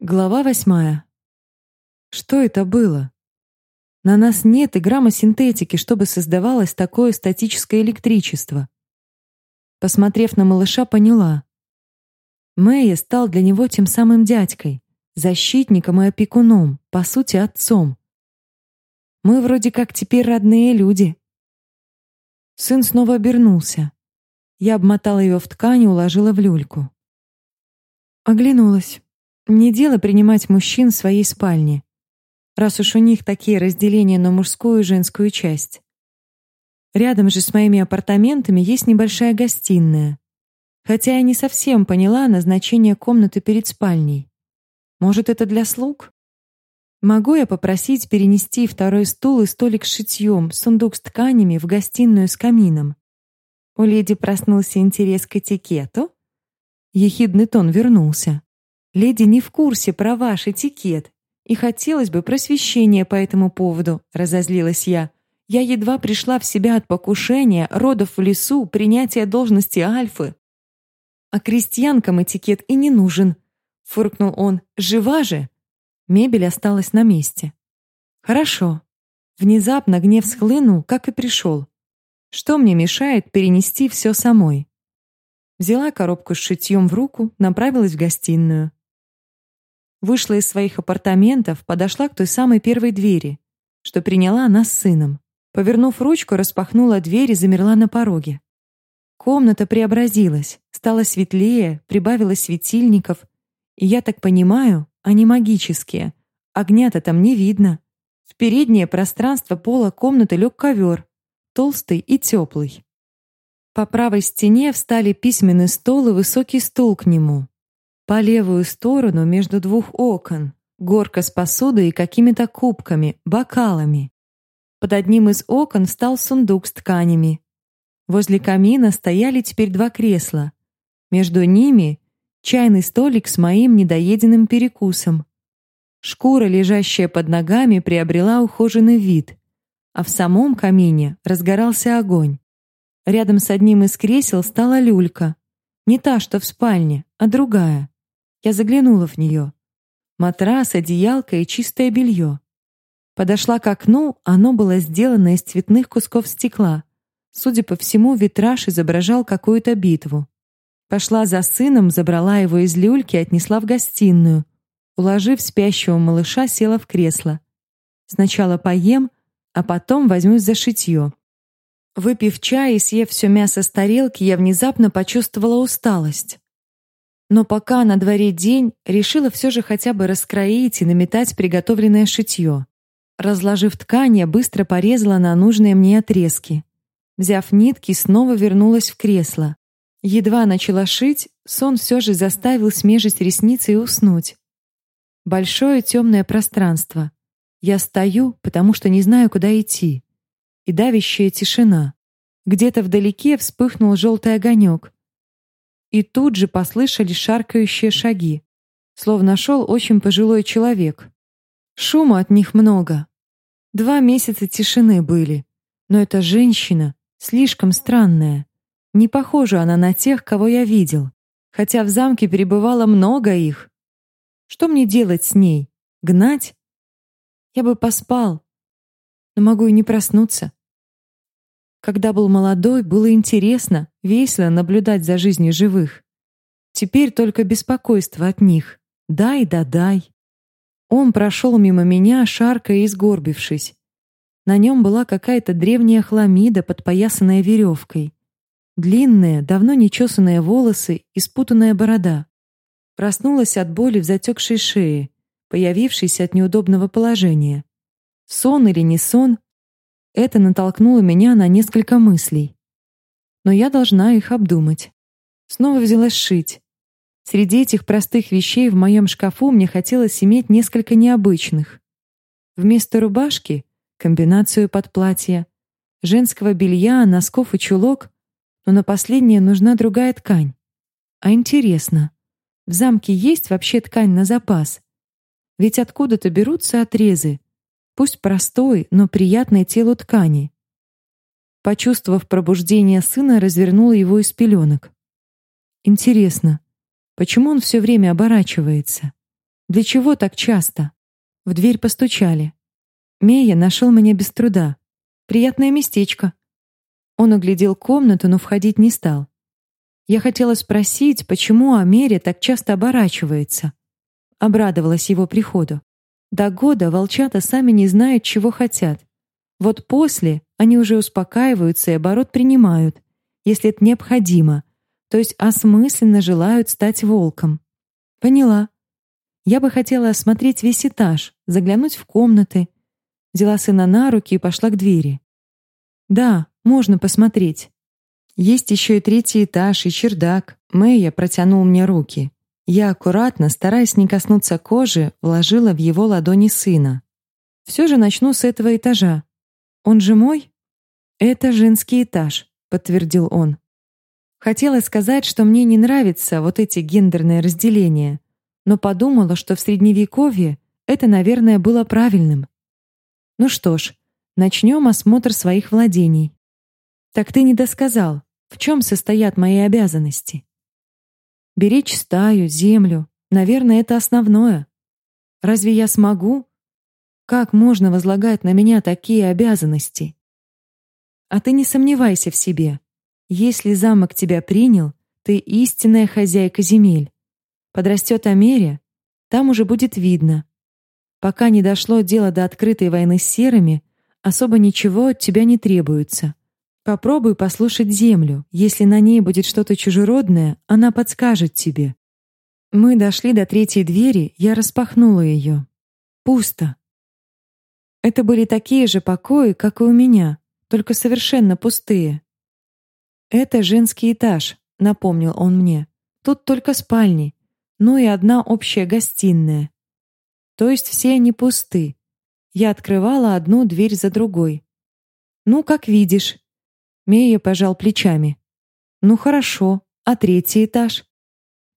Глава восьмая. Что это было? На нас нет и грамма синтетики, чтобы создавалось такое статическое электричество. Посмотрев на малыша, поняла. Мэйя стал для него тем самым дядькой, защитником и опекуном, по сути, отцом. Мы вроде как теперь родные люди. Сын снова обернулся. Я обмотала его в ткань и уложила в люльку. Оглянулась. Не дело принимать мужчин в своей спальне, раз уж у них такие разделения на мужскую и женскую часть. Рядом же с моими апартаментами есть небольшая гостиная. Хотя я не совсем поняла назначение комнаты перед спальней. Может, это для слуг? Могу я попросить перенести второй стул и столик с шитьем, сундук с тканями в гостиную с камином? У леди проснулся интерес к этикету. Ехидный тон вернулся. Леди не в курсе про ваш этикет, и хотелось бы просвещения по этому поводу, разозлилась я. Я едва пришла в себя от покушения, родов в лесу, принятия должности альфы. А крестьянкам этикет и не нужен, фыркнул он. Жива же. Мебель осталась на месте. Хорошо. Внезапно гнев схлынул, как и пришел. Что мне мешает перенести все самой? Взяла коробку с шитьем в руку, направилась в гостиную. Вышла из своих апартаментов, подошла к той самой первой двери, что приняла нас с сыном. Повернув ручку, распахнула дверь и замерла на пороге. Комната преобразилась, стала светлее, прибавилось светильников, и я так понимаю, они магические. Огня-то там не видно. В переднее пространство пола комнаты лег ковер, толстый и теплый. По правой стене встали письменный стол и высокий стул к нему. По левую сторону между двух окон горка с посудой и какими-то кубками, бокалами. Под одним из окон стал сундук с тканями. Возле камина стояли теперь два кресла. Между ними чайный столик с моим недоеденным перекусом. Шкура, лежащая под ногами, приобрела ухоженный вид, а в самом камине разгорался огонь. Рядом с одним из кресел стала люлька. Не та, что в спальне, а другая. Я заглянула в нее. Матрас, одеялка и чистое белье. Подошла к окну, оно было сделано из цветных кусков стекла. Судя по всему, витраж изображал какую-то битву. Пошла за сыном, забрала его из люльки и отнесла в гостиную. Уложив спящего малыша, села в кресло. Сначала поем, а потом возьмусь за шитье. Выпив чай и съев все мясо с тарелки, я внезапно почувствовала усталость. Но пока на дворе день, решила все же хотя бы раскроить и наметать приготовленное шитье. Разложив ткань, я быстро порезала на нужные мне отрезки. Взяв нитки, снова вернулась в кресло. Едва начала шить, сон все же заставил смежить ресницы и уснуть. Большое темное пространство. Я стою, потому что не знаю, куда идти. И давящая тишина. Где-то вдалеке вспыхнул желтый огонек и тут же послышались шаркающие шаги, словно шел очень пожилой человек. Шума от них много. Два месяца тишины были, но эта женщина слишком странная. Не похожа она на тех, кого я видел, хотя в замке перебывало много их. Что мне делать с ней? Гнать? Я бы поспал, но могу и не проснуться. Когда был молодой, было интересно, весело наблюдать за жизнью живых. Теперь только беспокойство от них. Дай да дай. Он прошел мимо меня, шаркая и сгорбившись. На нем была какая-то древняя хламида, подпоясанная веревкой. Длинные, давно нечесанные волосы и спутанная борода. Проснулась от боли в затекшей шее, появившейся от неудобного положения. Сон или не сон, это натолкнуло меня на несколько мыслей. Но я должна их обдумать. Снова взялась шить. Среди этих простых вещей в моем шкафу мне хотелось иметь несколько необычных. Вместо рубашки — комбинацию под платье, женского белья, носков и чулок, но на последнее нужна другая ткань. А интересно, в замке есть вообще ткань на запас? Ведь откуда-то берутся отрезы, пусть простой, но приятной телу ткани. Почувствовав пробуждение сына, развернула его из пеленок. Интересно, почему он все время оборачивается? Для чего так часто? В дверь постучали. Мея нашел меня без труда. Приятное местечко. Он оглядел комнату, но входить не стал. Я хотела спросить, почему Америя так часто оборачивается. Обрадовалась его приходу. До года волчата сами не знают, чего хотят. Вот после они уже успокаиваются и оборот принимают, если это необходимо, то есть осмысленно желают стать волком. Поняла. Я бы хотела осмотреть весь этаж, заглянуть в комнаты. Взяла сына на руки и пошла к двери. Да, можно посмотреть. Есть еще и третий этаж, и чердак. Мэйя протянул мне руки. Я аккуратно, стараясь не коснуться кожи, вложила в его ладони сына. Все же начну с этого этажа. Он же мой? Это женский этаж, подтвердил он. Хотела сказать, что мне не нравятся вот эти гендерные разделения, но подумала, что в средневековье это, наверное, было правильным. Ну что ж, начнем осмотр своих владений. Так ты не досказал, в чем состоят мои обязанности? Беречь стаю, землю, наверное, это основное. Разве я смогу? Как можно возлагать на меня такие обязанности? А ты не сомневайся в себе. Если замок тебя принял, ты истинная хозяйка земель. Подрастет Америя, там уже будет видно. Пока не дошло дело до открытой войны с серыми, особо ничего от тебя не требуется. Попробуй послушать землю. Если на ней будет что-то чужеродное, она подскажет тебе. Мы дошли до третьей двери, я распахнула ее. Пусто. Это были такие же покои, как и у меня, только совершенно пустые. Это женский этаж, напомнил он мне. Тут только спальни, ну и одна общая гостиная. То есть все они пусты. Я открывала одну дверь за другой. Ну, как видишь, Мея пожал плечами. Ну хорошо, а третий этаж?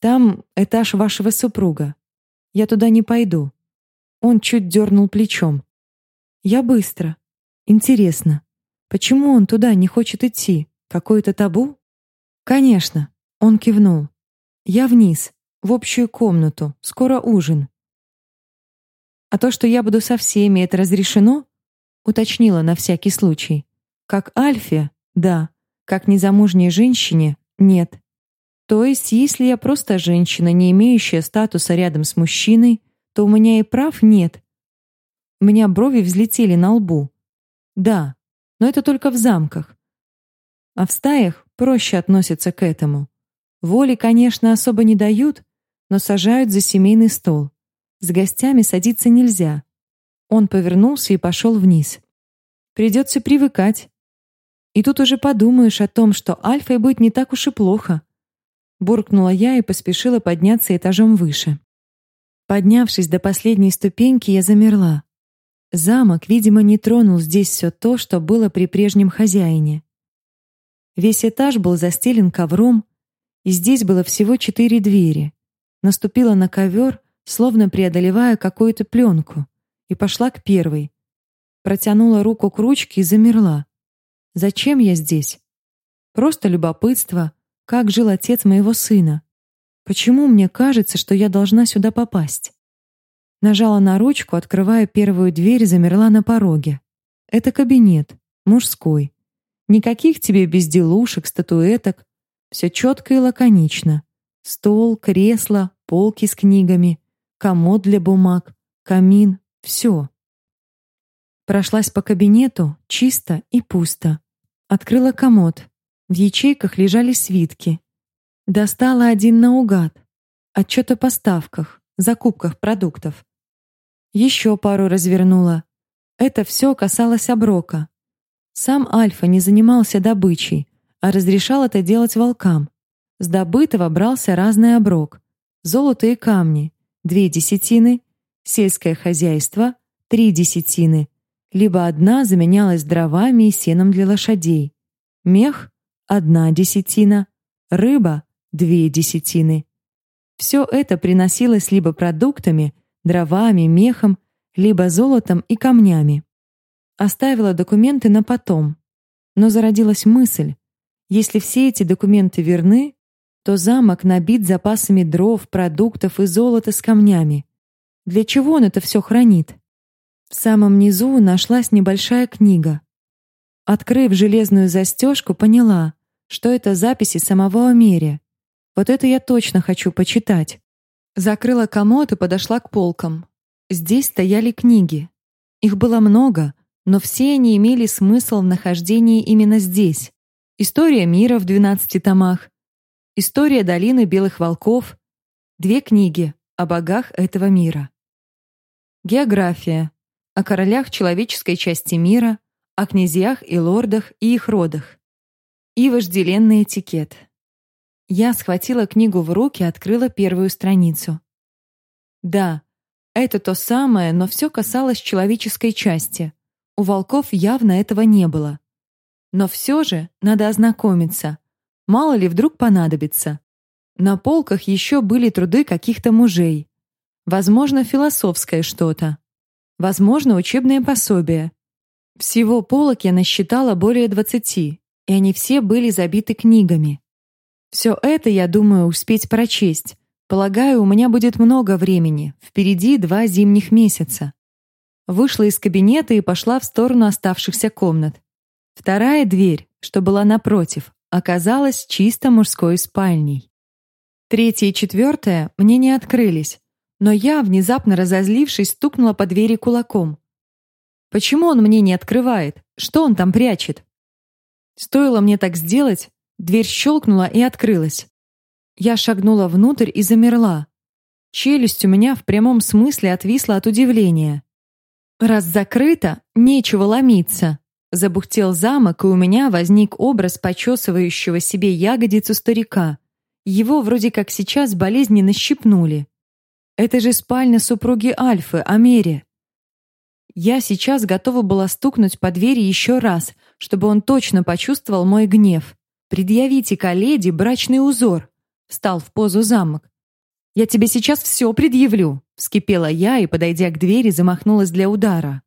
Там этаж вашего супруга. Я туда не пойду. Он чуть дернул плечом. Я быстро. Интересно, почему он туда не хочет идти? Какое-то табу? Конечно, он кивнул. Я вниз, в общую комнату. Скоро ужин. А то, что я буду со всеми, это разрешено? Уточнила на всякий случай. Как Альфе, да, как незамужней женщине нет. То есть, если я просто женщина, не имеющая статуса рядом с мужчиной, то у меня и прав нет. У меня брови взлетели на лбу. Да, но это только в замках. А в стаях проще относятся к этому. Воли, конечно, особо не дают, но сажают за семейный стол. С гостями садиться нельзя. Он повернулся и пошел вниз. Придется привыкать. И тут уже подумаешь о том, что Альфой быть не так уж и плохо. Буркнула я и поспешила подняться этажом выше. Поднявшись до последней ступеньки, я замерла. Замок, видимо, не тронул здесь все то, что было при прежнем хозяине. Весь этаж был застелен ковром, и здесь было всего четыре двери. Наступила на ковер, словно преодолевая какую-то пленку, и пошла к первой. Протянула руку к ручке и замерла. Зачем я здесь? Просто любопытство, как жил отец моего сына. Почему мне кажется, что я должна сюда попасть? Нажала на ручку, открывая первую дверь, замерла на пороге. Это кабинет, мужской. Никаких тебе безделушек, статуэток. Все четко и лаконично. Стол, кресло, полки с книгами, комод для бумаг, камин — все. Прошлась по кабинету, чисто и пусто. Открыла комод. В ячейках лежали свитки. Достала один наугад. Отчет о поставках, закупках продуктов. Еще пару развернула. Это все касалось оброка. Сам Альфа не занимался добычей, а разрешал это делать волкам. С добытого брался разный оброк. Золото и камни — две десятины, сельское хозяйство — три десятины, либо одна заменялась дровами и сеном для лошадей. Мех — одна десятина, рыба — две десятины. Все это приносилось либо продуктами, дровами, мехом, либо золотом и камнями. Оставила документы на потом. Но зародилась мысль, если все эти документы верны, то замок набит запасами дров, продуктов и золота с камнями. Для чего он это все хранит? В самом низу нашлась небольшая книга. Открыв железную застежку, поняла, что это записи самого Америя. Вот это я точно хочу почитать. Закрыла комод и подошла к полкам. Здесь стояли книги. Их было много, но все они имели смысл в нахождении именно здесь. История мира в 12 томах, История долины белых волков, две книги о богах этого мира. География о королях человеческой части мира, о князьях и лордах и их родах. И вожделенный этикет. Я схватила книгу в руки и открыла первую страницу. Да, это то самое, но все касалось человеческой части. У волков явно этого не было. Но все же надо ознакомиться. Мало ли вдруг понадобится. На полках еще были труды каких-то мужей. Возможно, философское что-то. Возможно, учебные пособия. Всего полок я насчитала более двадцати, и они все были забиты книгами. Все это я думаю успеть прочесть. Полагаю, у меня будет много времени. Впереди два зимних месяца. Вышла из кабинета и пошла в сторону оставшихся комнат. Вторая дверь, что была напротив, оказалась чисто мужской спальней. Третья и четвертая мне не открылись, но я, внезапно разозлившись, стукнула по двери кулаком. Почему он мне не открывает? Что он там прячет? Стоило мне так сделать, дверь щелкнула и открылась. Я шагнула внутрь и замерла. Челюсть у меня в прямом смысле отвисла от удивления. Раз закрыто, нечего ломиться. Забухтел замок, и у меня возник образ почесывающего себе ягодицу старика. Его вроде как сейчас болезненно щипнули. Это же спальня супруги Альфы, Амери. Я сейчас готова была стукнуть по двери еще раз, чтобы он точно почувствовал мой гнев. «Предъявите к леди брачный узор», — встал в позу замок. «Я тебе сейчас все предъявлю», — вскипела я и, подойдя к двери, замахнулась для удара.